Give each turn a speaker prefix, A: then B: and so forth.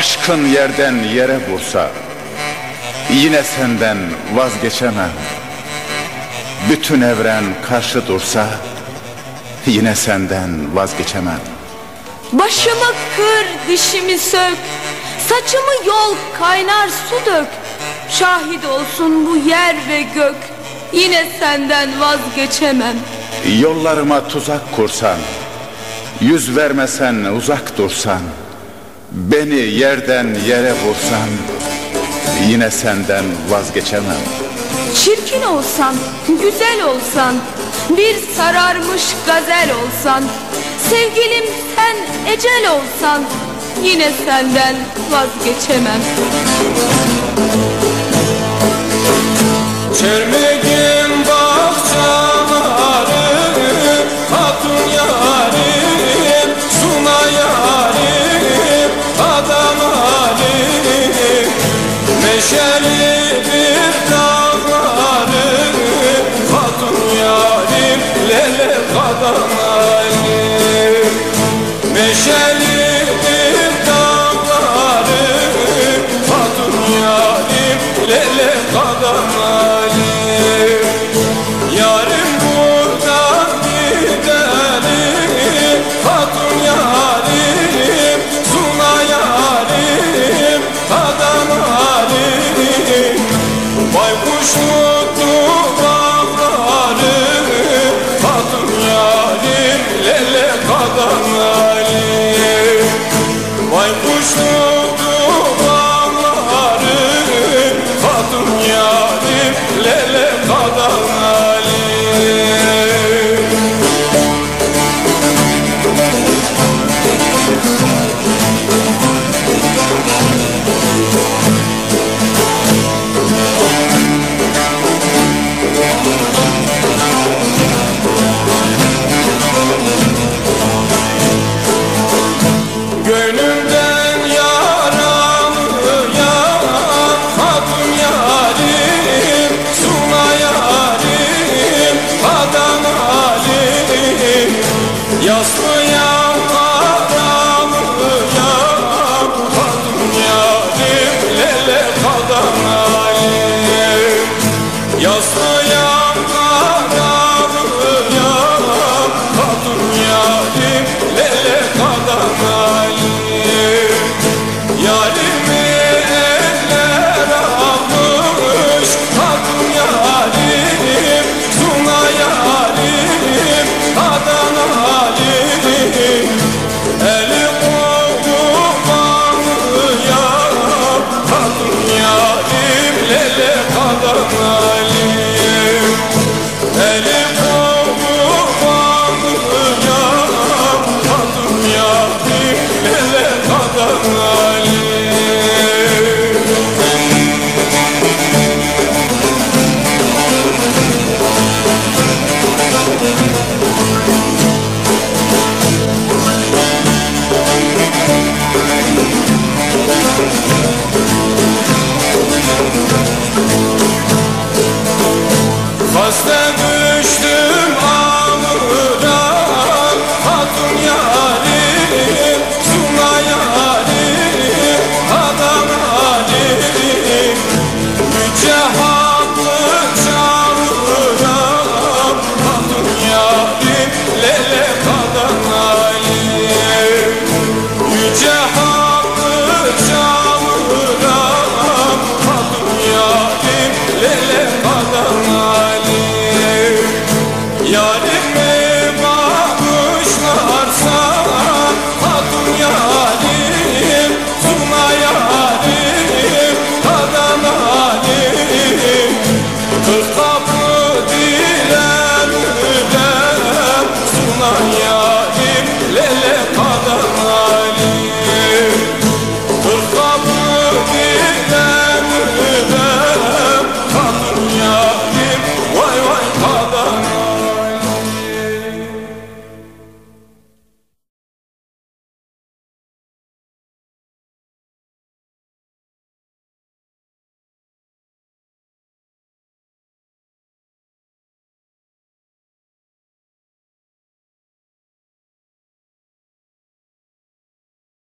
A: Aşkın yerden yere vursa Yine senden vazgeçemem. Bütün evren karşı dursa Yine senden vazgeçemem.
B: Başımı kır dişimi sök Saçımı yol kaynar su dök. Şahit olsun bu yer ve gök Yine senden vazgeçemem.
A: Yollarıma tuzak kursan Yüz vermesen uzak dursan Beni yerden yere vursan Yine senden vazgeçemem.
B: Çirkin olsan, güzel olsan Bir sararmış gazel olsan Sevgilim sen ecel olsan Yine senden vazgeçemem.
C: Çermegin Halim Meşeli bir dağları Hatun yarim Lele kadam halim Yarim buradan gidelim Hatun yarim Suna yarim Adam halim Baykuş Lele Özlemiştim ah.